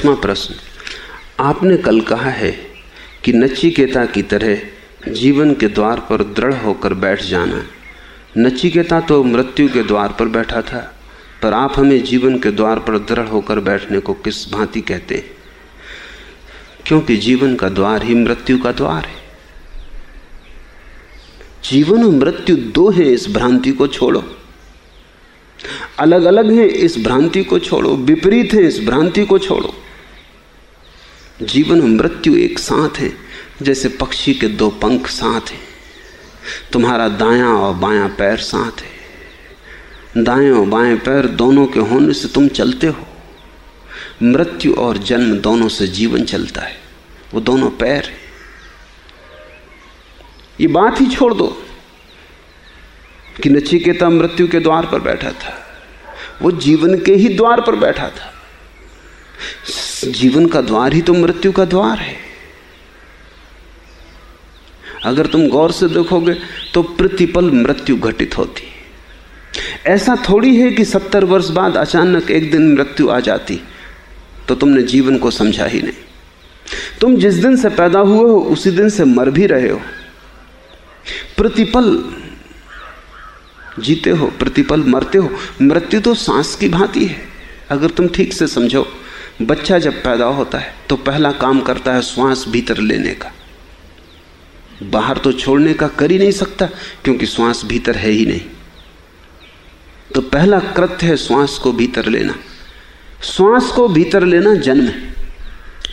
छठवां प्रश्न। आपने कल कहा है कि नचिकेता की तरह जीवन के द्वार पर दृढ़ होकर बैठ जाना। नचिकेता तो मृत्यु के द्वार पर बैठा था, पर आप हमें जीवन के द्वार पर दृढ़ होकर बैठने को किस भांति कहते? हैं क्योंकि जीवन का द्वार ही मृत्यु का द्वार है। जीवन और मृत्यु दो हैं, इस भ्रांति को छोड़ो। अलग अलग हैं, इस भ्रांति को छोड़ो। विपरीत है, इस भ्रांति को छोड़ो। जीवन और मृत्यु एक साथ है, जैसे पक्षी के दो पंख साथ हैं। तुम्हारा दायां और बायां पैर साथ है। दाएँ और बाएँ पैर दोनों के होने से तुम चलते हो। मृत्यु और जन्म दोनों से जीवन चलता है, वो दोनों पैर हैं। ये बात ही छोड़ दो कि नचिकेता मृत्यु के द्वार पर बैठा था, वो जीवन के ही द्वार पर बैठा था। जीवन का द्वार ही तो मृत्यु का द्वार है। अगर तुम गौर से देखोगे तो प्रतिपल मृत्यु घटित होती ऐसा थोड़ी है कि सत्तर वर्ष बाद अचानक एक दिन मृत्यु आ जाती तो तुमने जीवन को समझा ही नहीं। तुम जिस दिन से पैदा हुए हो, उसी दिन से मर भी रहे हो। प्रतिपल, जीते हो, प्रतिपल मरते हो, मृत्यु तो सांस की भांति है। अगर तुम ठीक से समझो बच्चा जब पैदा होता है तो पहला काम करता है श्वास भीतर लेने का। बाहर तो छोड़ने का कर ही नहीं सकता, क्योंकि श्वास भीतर है ही नहीं। तो पहला कृत्य है श्वास को भीतर लेना। श्वास को भीतर लेना जन्म है।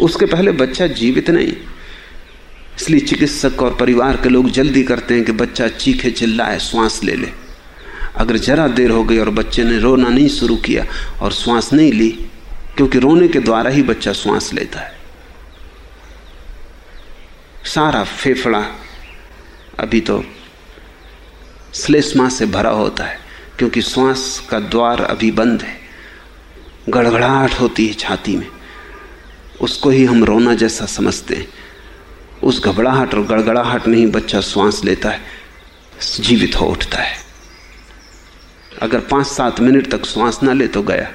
उसके पहले बच्चा जीवित नहीं। इसलिए चिकित्सक और परिवार के लोग जल्दी करते हैं कि बच्चा चीखे चिल्लाए, श्वास ले ले। अगर जरा देर हो गई और बच्चे ने रोना नहीं शुरू किया और श्वास नहीं ली क्योंकि रोने के द्वारा ही बच्चा श्वास लेता है। सारा फेफड़ा अभी तो श्लेष्मा से भरा होता है, क्योंकि श्वास का द्वार अभी बंद है। गड़गड़ाहट होती है छाती में। उसको ही हम रोना जैसा समझते हैं। उस घबराहट और गड़गड़ाहट में ही बच्चा श्वास लेता है, जीवित हो उठता है। अगर पाँच सात मिनट तक श्वास ना ले तो गया।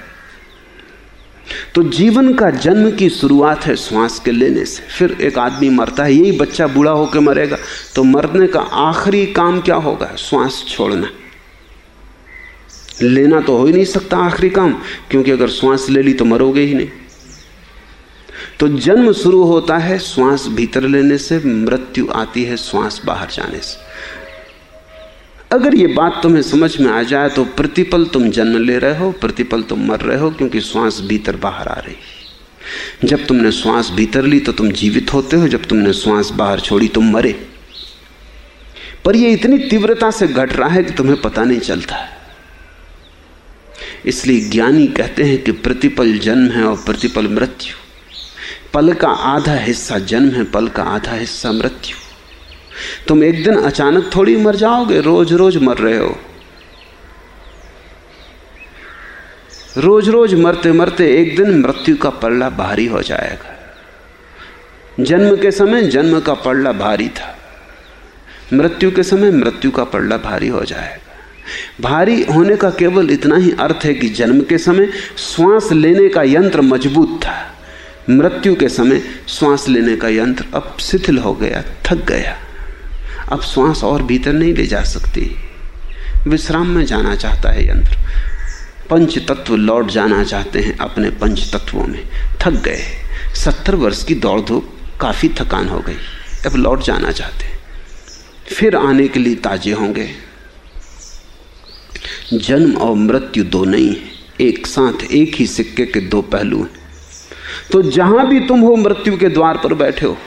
तो जीवन का जन्म की शुरुआत है श्वास के लेने से। फिर एक आदमी मरता है, यही बच्चा बूढ़ा होकर मरेगा। तो मरने का आखिरी काम क्या होगा? श्वास छोड़ना। लेना तो हो ही नहीं सकता आखिरी काम, क्योंकि अगर श्वास ले ली तो मरोगे ही नहीं। तो जन्म शुरू होता है श्वास भीतर लेने से, मृत्यु आती है श्वास बाहर जाने से। अगर ये बात तुम्हें समझ में आ जाए तो प्रतिपल तुम जन्म ले रहे हो, प्रतिपल तुम मर रहे हो, क्योंकि श्वास भीतर बाहर आ रही जब तुमने श्वास भीतर ली तो तुम जीवित होते हो, जब तुमने श्वास बाहर छोड़ी तुम मरे। पर यह इतनी तीव्रता से घट रहा है कि तुम्हें पता नहीं चलता है। इसलिए ज्ञानी कहते हैं कि प्रतिपल जन्म है और प्रतिपल मृत्यु। पल का आधा हिस्सा जन्म है, पल का आधा हिस्सा मृत्यु। तुम एक दिन अचानक थोड़ी मर जाओगे रोज रोज मर रहे हो। रोज रोज मरते मरते एक दिन मृत्यु का पल्ला भारी हो जाएगा। जन्म के समय जन्म का पल्ला भारी था। मृत्यु के समय मृत्यु का पल्ला भारी हो जाएगा। भारी होने का केवल इतना ही अर्थ है कि जन्म के समय श्वास लेने का यंत्र मज़बूत था। मृत्यु के समय श्वास लेने का यंत्र अब शिथिल हो गया, थक गया। अब श्वास और भीतर नहीं ले जा सकती। विश्राम में जाना चाहता है यंत्र। पंच तत्व लौट जाना चाहते हैं अपने पंच तत्वों में। थक गए। सत्तर वर्ष की दौड़ धूप काफ़ी थकान हो गई। अब लौट जाना चाहते हैं। फिर आने के लिए ताजे होंगे। जन्म और मृत्यु दो नहीं एक साथ, एक ही सिक्के के दो पहलू हैं। तो जहाँ भी तुम हो, मृत्यु के द्वार पर बैठे हो।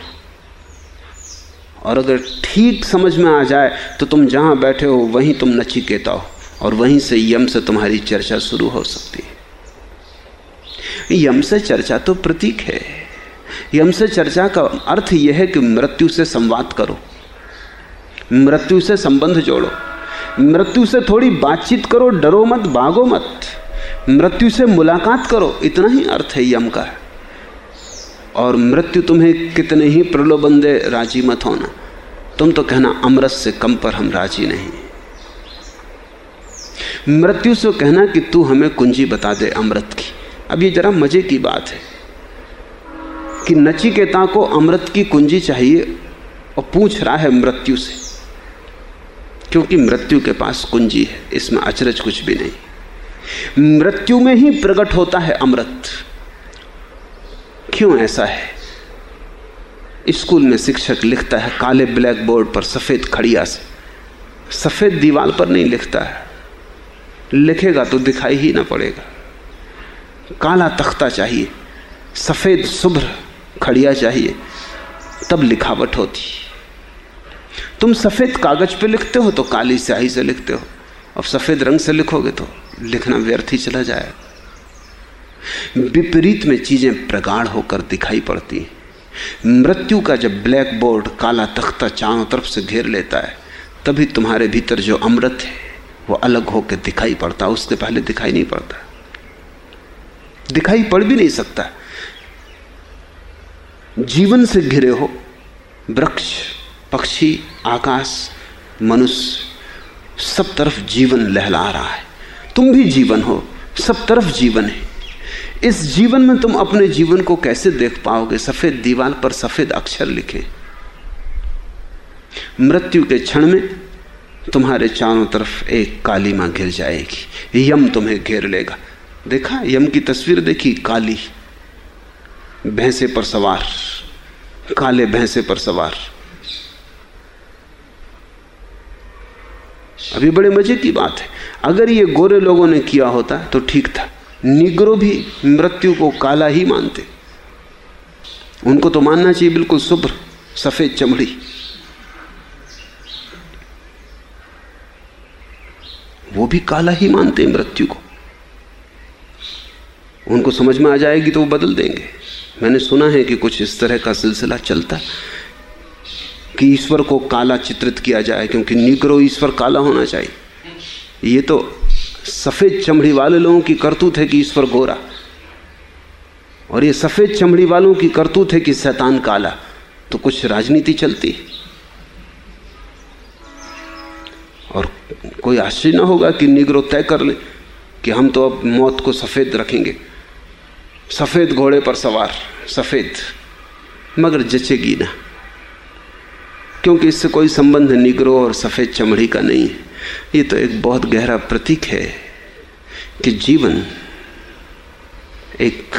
और अगर ठीक समझ में आ जाए तो तुम जहाँ बैठे हो, वहीं तुम नचिकेता हो। और वहीं से यम से तुम्हारी चर्चा शुरू हो सकती है। यम से चर्चा तो प्रतीक है। यम से चर्चा का अर्थ यह है कि मृत्यु से संवाद करो। मृत्यु से संबंध जोड़ो। मृत्यु से थोड़ी बातचीत करो, डरो मत, भागो मत। मृत्यु से मुलाकात करो। इतना ही अर्थ है यम का। और मृत्यु तुम्हें कितने ही प्रलोभन दे राज़ी मत होना। तुम तो कहना अमृत से कम पर हम राज़ी नहीं। मृत्यु से कहना कि तू हमें कुंजी बता दे अमृत की। अब ये जरा मज़े की बात है कि नचिकेता को अमृत की कुंजी चाहिए और पूछ रहा है मृत्यु से, क्योंकि मृत्यु के पास कुंजी है, इसमें अचरज कुछ भी नहीं। मृत्यु में ही प्रकट होता है अमृत। क्यों ऐसा है? स्कूल में शिक्षक लिखता है काले ब्लैक बोर्ड पर सफ़ेद खड़िया से। सफ़ेद दीवार पर नहीं लिखता है। लिखेगा तो दिखाई ही ना पड़ेगा। काला तख्ता चाहिए, सफ़ेद शुभ्र खड़िया चाहिए, तब लिखावट होती। तुम सफ़ेद कागज़ पे लिखते हो तो काली स्याही से लिखते हो। अब सफ़ेद रंग से लिखोगे तो लिखना व्यर्थ ही चला जाए विपरीत में चीज़ें प्रगाढ़ होकर दिखाई पड़ती हैं। मृत्यु का जब ब्लैक बोर्ड काला तख्ता चारों तरफ़ से घेर लेता है, तभी तुम्हारे भीतर जो अमृत है, वो अलग होकर दिखाई पड़ता, उससे पहले दिखाई नहीं पड़ता। दिखाई पड़ भी नहीं सकता। जीवन से घिरे हो, वृक्ष, पक्षी, आकाश, मनुष्य, सब तरफ़ जीवन लहला रहा है। तुम भी जीवन हो, सब तरफ़ जीवन है। इस जीवन में तुम अपने जीवन को कैसे देख पाओगे? सफ़ेद दीवार पर सफ़ेद अक्षर लिखे। मृत्यु के क्षण में तुम्हारे चारों तरफ़ एक काली माँ घिर जाएगी। यम तुम्हें घेर लेगा। देखा? यम की तस्वीर देखी? काली। भैंसे पर सवार। काले भैंसे पर सवार। अभी बड़े मज़े की बात है। अगर ये गोरे लोगों ने किया होता तो ठीक था। निग्रो भी मृत्यु को काला ही मानते। उनको तो मानना चाहिए बिल्कुल शुभ्र, सफ़ेद चमड़ी। वो भी काला ही मानते हैं मृत्यु को। उनको समझ में आ जाएगी तो वो बदल देंगे। मैंने सुना है कि कुछ इस तरह का सिलसिला चलता कि ईश्वर को काला चित्रित किया जाए, क्योंकि निग्रो ईश्वर काला होना चाहिए। ये तो सफ़ेद चमड़ी वाले लोगों की करतूत है कि ईश्वर गोरा। और ये सफ़ेद चमड़ी वालों की करतूत है कि शैतान काला। तो कुछ राजनीति चलती है। और कोई आश्चर्य ना होगा कि निग्रो तय कर ले कि हम तो अब मौत को सफ़ेद रखेंगे। सफ़ेद घोड़े पर सवार, सफ़ेद, मगर जचेगी ना। क्योंकि इससे कोई संबंध निग्रो और सफ़ेद चमड़ी का नहीं है। ये तो एक बहुत गहरा प्रतीक है कि जीवन एक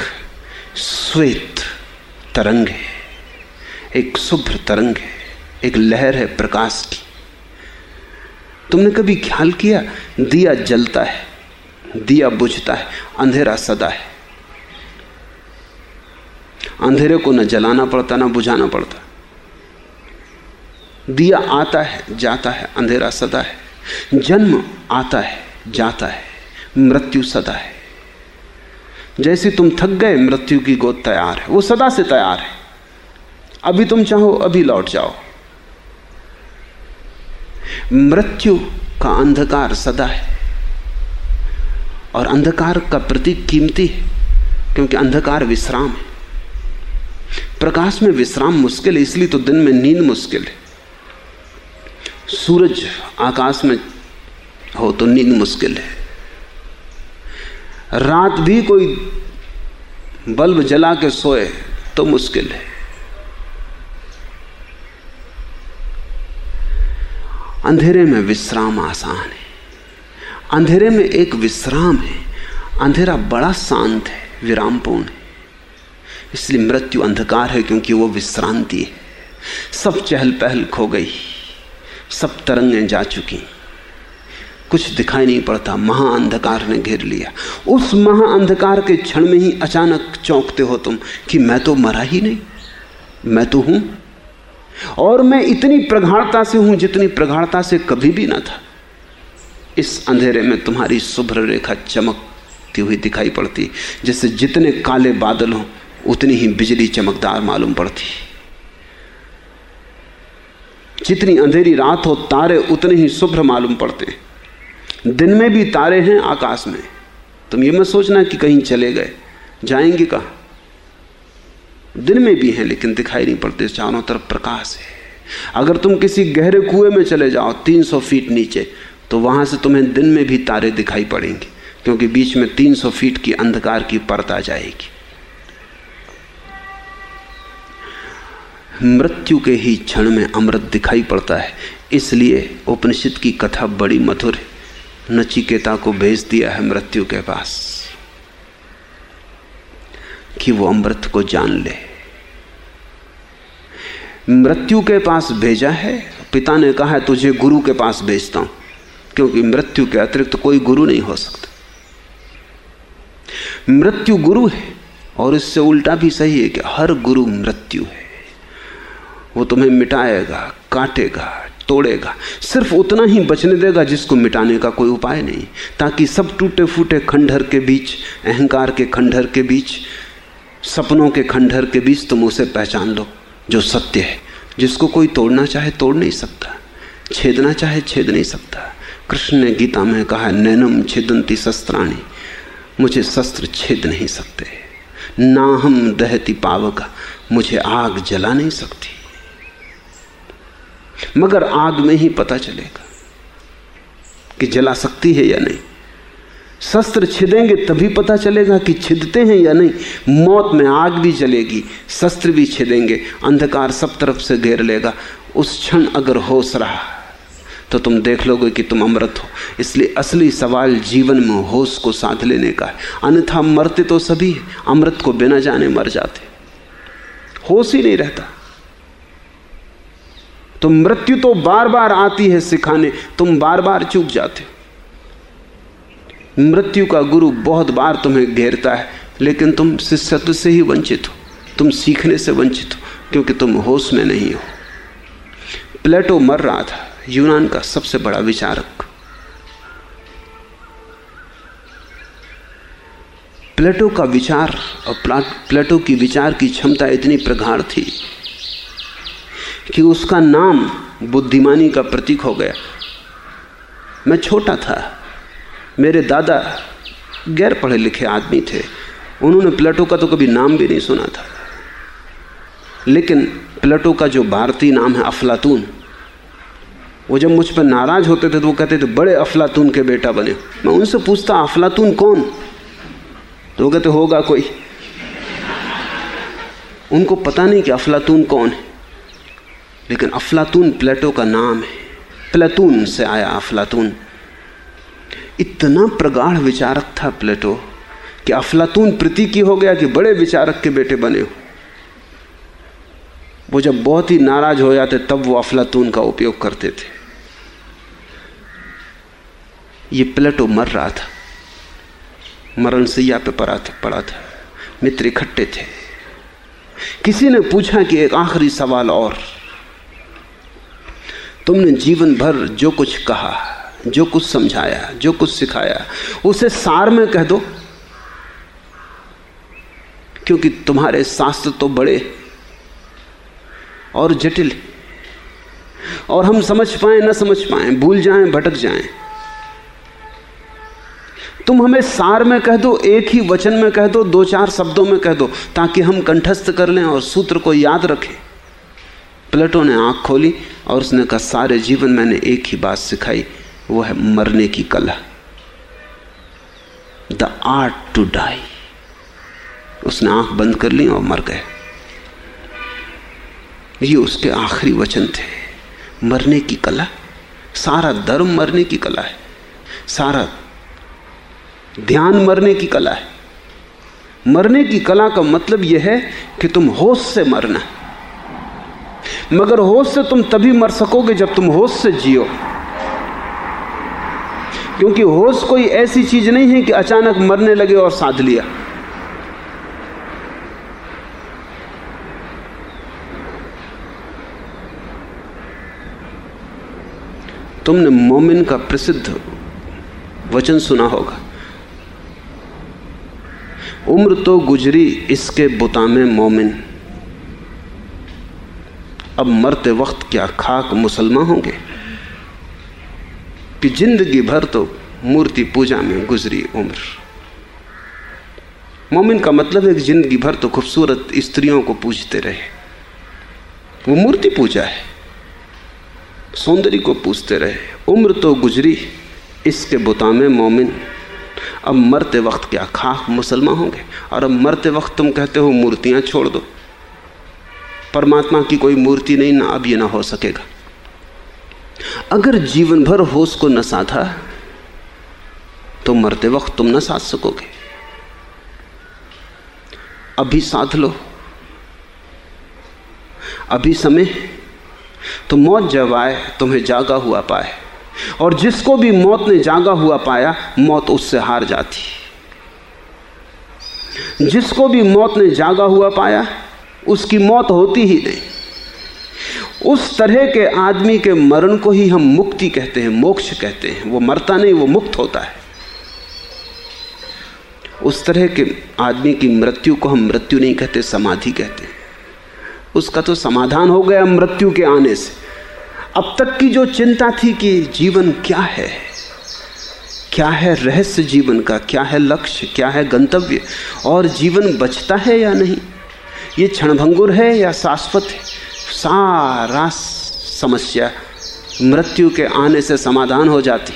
श्वेत तरंग है, एक शुभ्र तरंग है, एक लहर है प्रकाश की। तुमने कभी ख्याल किया? दिया जलता है, दिया बुझता है, अंधेरा सदा है। अंधेरे को न जलाना पड़ता, ना बुझाना पड़ता। दिया आता है, जाता है, अंधेरा सदा है। जन्म आता है, जाता है, मृत्यु सदा है। जैसे तुम थक गए, मृत्यु की गोद तैयार है, वो सदा से तैयार है। अभी तुम चाहो, अभी लौट जाओ। मृत्यु का अंधकार सदा है, और अंधकार का प्रतीक कीमती है, क्योंकि अंधकार विश्राम है। प्रकाश में विश्राम मुश्किल है, इसलिए तो दिन में नींद मुश्किल है। सूरज आकाश में हो तो नींद मुश्किल है। रात भी कोई बल्ब जला के सोए तो मुश्किल है। अंधेरे में विश्राम आसान है। अंधेरे में एक विश्राम है। अंधेरा बड़ा शांत है, विरामपूर्ण है। इसलिए मृत्यु अंधकार है क्योंकि वो विश्रांति है। सब चहल पहल खो गई। सब तरंगें जा चुकी। कुछ दिखाई नहीं पड़ता महाअंधकार ने घेर लिया। उस महाअंधकार के क्षण में ही अचानक चौंकते हो तुम कि मैं तो मरा ही नहीं, मैं तो हूँ। और मैं इतनी प्रगाढ़ता से हूँ जितनी प्रगाढ़ता से कभी भी ना था। इस अंधेरे में तुम्हारी शुभ्र रेखा चमकती हुई दिखाई पड़ती, जैसे जितने काले बादल हों, उतनी ही बिजली चमकदार मालूम पड़ती। जितनी अंधेरी रात हो, तारे उतने ही शुभ्र मालूम पड़ते। हैं दिन में भी तारे हैं आकाश में। तुम ये मत सोचना कि कहीं चले गए। जाएँगे कहा? दिन में भी हैं, लेकिन दिखाई नहीं पड़ते। चारों तरफ़ प्रकाश है। अगर तुम किसी गहरे कुएँ में चले जाओ 300 फीट नीचे तो वहाँ से तुम्हें दिन में भी तारे दिखाई पड़ेंगे, क्योंकि बीच में 300 फीट की अंधकार की परत आ जाएगी। मृत्यु के ही क्षण में अमृत दिखाई पड़ता है। इसलिए उपनिषद की कथा बड़ी मधुर है। नचिकेता को भेज दिया है मृत्यु के पास कि वो अमृत को जान ले। मृत्यु के पास भेजा है। पिता ने कहा है, तुझे गुरु के पास भेजता हूँ, क्योंकि मृत्यु के अतिरिक्त तो कोई गुरु नहीं हो सकता। मृत्यु गुरु है, और इससे उल्टा भी सही है कि हर गुरु मृत्यु है। वो तुम्हें मिटाएगा, काटेगा, तोड़ेगा। सिर्फ़ उतना ही बचने देगा जिसको मिटाने का कोई उपाय नहीं, ताकि सब टूटे फूटे खंडहर के बीच, अहंकार के खंडहर के बीच, सपनों के खंडहर के बीच तुम उसे पहचान लो जो सत्य है। जिसको कोई तोड़ना चाहे, तोड़ नहीं सकता। छेदना चाहे, छेद नहीं सकता। कृष्ण ने गीता में कहा, नैनम छेदंती शस्त्राणी, मुझे शस्त्र छेद नहीं सकते। ना हम दहती पावका, मुझे आग जला नहीं सकती। मगर आग में ही पता चलेगा कि जला सकती है या नहीं। शस्त्र छिदेंगे तभी पता चलेगा कि छिदते हैं या नहीं। मौत में आग भी जलेगी, शस्त्र भी छिदेंगे, अंधकार सब तरफ़ से घेर लेगा। उस क्षण अगर होश रहा तो तुम देख लोगे कि तुम अमृत हो। इसलिए असली सवाल जीवन में होश को साध लेने का है। अन्यथा मरते तो सभी अमृत को बिना जाने मर जाते। होश ही नहीं रहता। तो मृत्यु तो बार बार आती है सिखाने। तुम बार बार चूक जाते हो। मृत्यु का गुरु बहुत बार तुम्हें घेरता है, लेकिन तुम शिष्यत्व से ही वंचित हो। तुम सीखने से वंचित हो, क्योंकि तुम होश में नहीं हो। प्लेटो मर रहा था, यूनान का सबसे बड़ा विचारक। प्लेटो का विचार और प्लेटो की विचार की क्षमता इतनी प्रगाढ़ थी कि उसका नाम बुद्धिमानी का प्रतीक हो गया। मैं छोटा था। मेरे दादा गैर पढ़े लिखे आदमी थे। उन्होंने प्लेटो का तो कभी नाम भी नहीं सुना था। लेकिन प्लेटो का जो भारतीय नाम है अफलातून, वो जब मुझ पर नाराज़ होते थे तो वो कहते थे, बड़े अफलातून के बेटा बने मैं उनसे पूछता, अफलातून कौन? तो वो कहते, होगा कोई। उनको पता नहीं कि अफलातून कौन है। लेकिन अफलातून प्लेटो का नाम है। प्लेटून से आया अफलातून। इतना प्रगाढ़ विचारक था प्लेटो कि अफलातून प्रतीकी हो गया कि बड़े विचारक के बेटे बने हो। वो जब बहुत ही नाराज़ हो जाते, तब वो अफलातून का उपयोग करते थे। ये प्लेटो मर रहा था। मरण सैया पे पड़ा था पड़ा था। मित्र इकट्ठे थे। किसी ने पूछा कि एक आखिरी सवाल और। तुमने जीवन भर जो कुछ कहा, जो कुछ समझाया, जो कुछ सिखाया, उसे सार में कह दो। क्योंकि तुम्हारे शास्त्र तो बड़े और जटिल। और हम समझ पाए, न समझ पाए, भूल जाएँ, भटक जाएँ। तुम हमें सार में कह दो, एक ही वचन में कह दो दो चार शब्दों में कह दो, ताकि हम कंठस्थ कर लें और सूत्र को याद रखें। प्लेटो ने आँख खोली और उसने कहा, सारे जीवन मैंने एक ही बात सिखाई, वो है मरने की कला। The art to die. उसने आँख बंद कर ली और मर गए। ये उसके आखिरी वचन थे। मरने की कला। सारा धर्म मरने की कला है। सारा ध्यान मरने की कला है। मरने की कला का मतलब यह है कि तुम होश से मरना। मगर होश से तुम तभी मर सकोगे जब तुम होश से जियो। क्योंकि होश कोई ऐसी चीज़ नहीं है कि अचानक मरने लगे और साध लिया। तुमने मोमिन का प्रसिद्ध वचन सुना होगा। उम्र तो गुजरी इसके बुता में मोमिन। अब मरते वक्त क्या खाक मुसलमान होंगे? कि ज़िंदगी भर तो मूर्ति पूजा में गुजरी उम्र। मोमिन का मतलब है कि ज़िंदगी भर तो खूबसूरत स्त्रियों को पूजते रहे। वो मूर्ति पूजा है, सौंदर्य को पूजते रहे। उम्र तो गुजरी, इसके बुता में मोमिन, अब मरते वक्त क्या खाक मुसलमान होंगे? और अब मरते वक्त तुम कहते हो मूर्तियाँ छोड़ दो। परमात्मा की कोई मूर्ति नहीं, ना अब ये ना हो सकेगा। अगर जीवन भर होश को न साधा तो मरते वक्त तुम न साध सकोगे। अभी साध लो। अभी समय तो मौत जब आए, तुम्हें जागा हुआ पाए। और जिसको भी मौत ने जागा हुआ पाया, मौत उससे हार जाती। जिसको भी मौत ने जागा हुआ पाया उसकी मौत होती ही नहीं। उस तरह के आदमी के मरण को ही हम मुक्ति कहते हैं, मोक्ष कहते हैं। वो मरता नहीं, वो मुक्त होता है। उस तरह के आदमी की मृत्यु को हम मृत्यु नहीं कहते, समाधि कहते हैं। उसका तो समाधान हो गया मृत्यु के आने से। अब तक की जो चिंता थी कि जीवन क्या है? क्या है रहस्य जीवन का? क्या है लक्ष्य? क्या है गंतव्य? और जीवन बचता है या नहीं? ये क्षणभंगुर है या शाश्वत है? सारा समस्या मृत्यु के आने से समाधान हो जाती।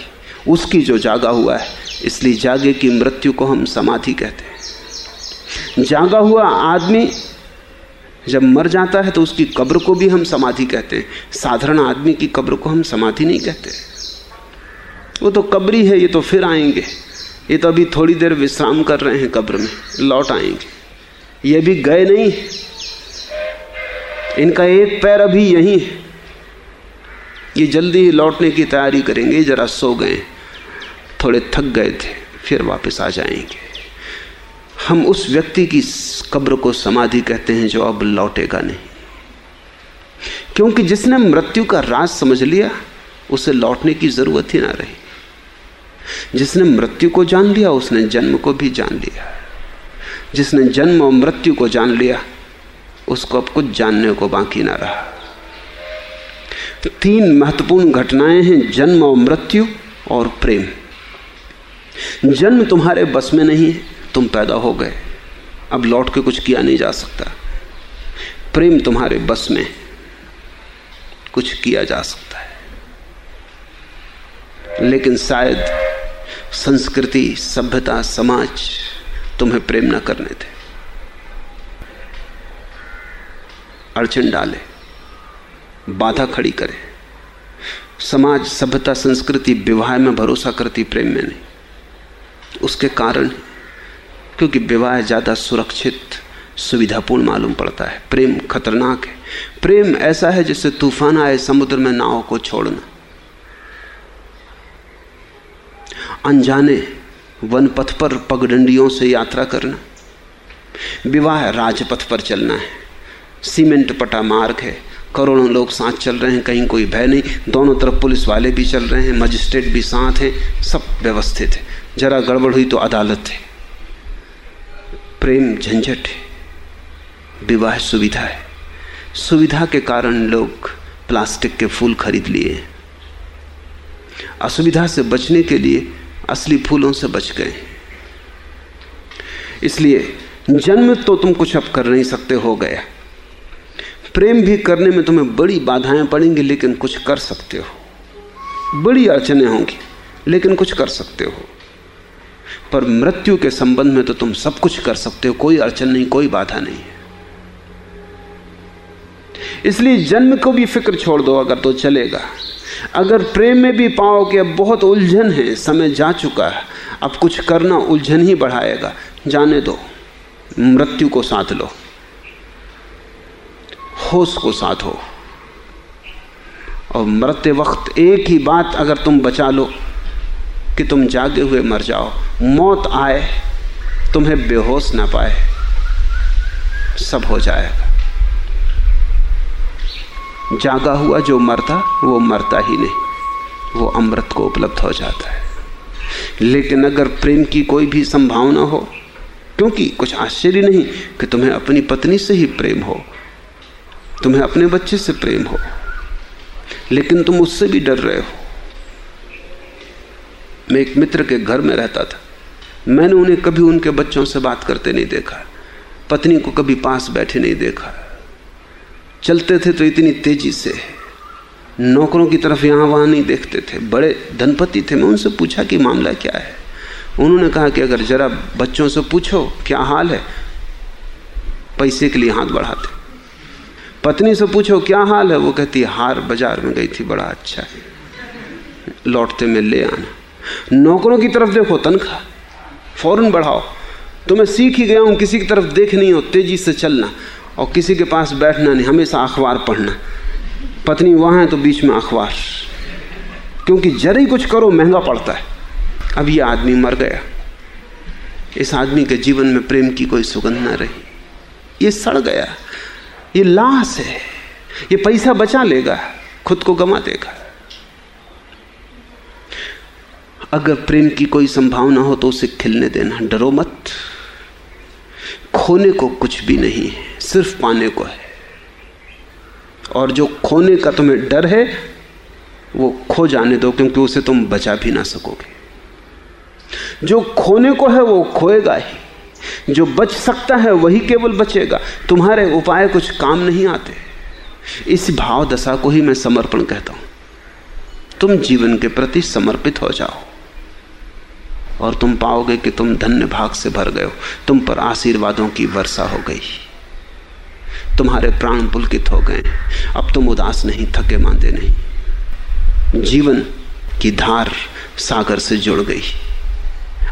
उसकी जो जागा हुआ है, इसलिए जागे की मृत्यु को हम समाधि कहते हैं। जागा हुआ आदमी जब मर जाता है तो उसकी कब्र को भी हम समाधि कहते हैं। साधारण आदमी की कब्र को हम समाधि नहीं कहते। वो तो कब्री है, ये तो फिर आएँगे। ये तो अभी थोड़ी देर विश्राम कर रहे हैं कब्र में, लौट आएँगे। ये भी गए नहीं। इनका एक पैर अभी यहीं। है ये जल्दी ही लौटने की तैयारी करेंगे, जरा सो गए। थोड़े थक गए थे, फिर वापस आ जाएँगे। हम उस व्यक्ति की कब्र को समाधि कहते हैं, जो अब लौटेगा नहीं। क्योंकि जिसने मृत्यु का राज समझ लिया, उसे लौटने की ज़रूरत ही ना रही। जिसने मृत्यु को जान लिया, उसने जन्म को भी जान लिया। जिसने जन्म और मृत्यु को जान लिया, उसको अब कुछ जानने को बाकी ना रहा। तो तीन महत्वपूर्ण घटनाएँ हैं, जन्म और मृत्यु और प्रेम। जन्म तुम्हारे बस में नहीं है, तुम पैदा हो गए। अब लौट के कुछ किया नहीं जा सकता। प्रेम तुम्हारे बस में कुछ किया जा सकता है। लेकिन शायद संस्कृति, सभ्यता, समाज तुम्हें प्रेम ना करने थे अड़चन डाले, बाधा खड़ी करे। समाज, सभ्यता, संस्कृति, विवाह में भरोसा करती प्रेम में नहीं। उसके कारण, क्योंकि विवाह ज़्यादा सुरक्षित, सुविधापूर्ण मालूम पड़ता है। प्रेम खतरनाक है। प्रेम ऐसा है जैसे तूफ़ान आए, समुद्र में नाव को छोड़ना। अनजाने वन पथ पर पगडंडियों से यात्रा करना। विवाह राजपथ पर चलना है। सीमेंट पटा मार्ग है। करोड़ों लोग साथ चल रहे हैं, कहीं कोई भय नहीं। दोनों तरफ़ पुलिस वाले भी चल रहे हैं, मजिस्ट्रेट भी साथ हैं, सब व्यवस्थित है। जरा गड़बड़ हुई तो अदालत है। प्रेम झंझट है। विवाह सुविधा है। सुविधा के कारण लोग प्लास्टिक के फूल खरीद लिए असुविधा से बचने के लिए असली फूलों से बच गए। इसलिए जन्म तो तुम कुछ अब कर नहीं सकते, हो गया। प्रेम भी करने में तुम्हें बड़ी बाधाएँ पड़ेंगी, लेकिन कुछ कर सकते हो। बड़ी अड़चने होंगी, लेकिन कुछ कर सकते हो। पर मृत्यु के संबंध में तो तुम सब कुछ कर सकते हो, कोई अड़चन नहीं, कोई बाधा नहीं है। इसलिए जन्म को भी फ़िक्र छोड़ दो, अगर तो चलेगा। अगर प्रेम में भी पाओ कि अब बहुत उलझन है, समय जा चुका है। अब कुछ करना उलझन ही बढ़ाएगा। जाने दो, मृत्यु को साथ लो। होश को साथ हो। और मरते वक्त एक ही बात अगर तुम बचा लो, कि तुम जागे हुए मर जाओ। मौत आए, तुम्हें बेहोश ना पाए। सब हो जाएगा। जागा हुआ जो मरता, वो मरता ही नहीं। वो अमृत को उपलब्ध हो जाता है। लेकिन अगर प्रेम की कोई भी संभावना हो, क्योंकि कुछ आश्चर्य नहीं कि तुम्हें अपनी पत्नी से ही प्रेम हो, तुम्हें अपने बच्चे से प्रेम हो, लेकिन तुम उससे भी डर रहे हो। मैं एक मित्र के घर में रहता था। मैंने उन्हें कभी उनके बच्चों से बात करते नहीं देखा। पत्नी को कभी पास बैठे नहीं देखा। चलते थे तो इतनी तेज़ी से। नौकरों की तरफ़ यहाँ वहाँ नहीं देखते थे। बड़े धनपति थे। मैं उनसे पूछा कि मामला क्या है? उन्होंने कहा कि अगर जरा बच्चों से पूछो क्या हाल है, पैसे के लिए हाथ बढ़ाते। पत्नी से पूछो क्या हाल है, वो कहती, हार बाज़ार में गई थी, बड़ा अच्छा है। लौटते में ले आना। नौकरों की तरफ़ देखो, तनख्वाह। फ़ौरन बढ़ाओ। तो मैं सीख ही गया हूँ, किसी की तरफ़ देख नहीं हो, तेज़ी से चलना। और किसी के पास बैठना नहीं, हमेशा अखबार पढ़ना। पत्नी वहाँ है तो बीच में अखबार। क्योंकि जरा ही कुछ करो, महँगा पड़ता है। अब ये आदमी मर गया। इस आदमी के जीवन में प्रेम की कोई सुगंध ना रही। ये सड़ गया। ये लाश है। ये पैसा बचा लेगा, खुद को गमा देगा। अगर प्रेम की कोई संभावना हो तो उसे खिलने देना। डरो मत। खोने को कुछ भी नहीं है। सिर्फ़ पाने को है। और जो खोने का तुम्हें डर है, वो खो जाने दो, क्योंकि उसे तुम बचा भी ना सकोगे। जो खोने को है, वो खोएगा ही। जो बच सकता है, वही केवल बचेगा। तुम्हारे उपाय कुछ काम नहीं आते। इस भाव दशा को ही मैं समर्पण कहता हूँ। तुम जीवन के प्रति समर्पित हो जाओ। और तुम पाओगे कि तुम धन्य भाग से भर गए हो। तुम पर आशीर्वादों की वर्षा हो गई। तुम्हारे प्राण पुलकित हो गए अब तुम उदास नहीं, थके मांदे नहीं। जीवन की धार सागर से जुड़ गई।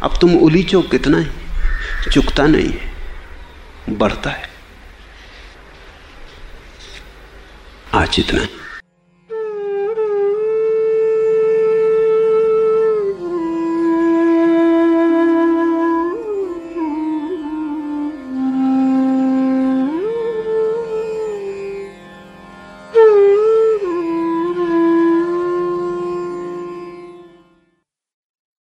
अब तुम उलीचो कितना ही? चुकता नहीं है, बढ़ता है। आज इतना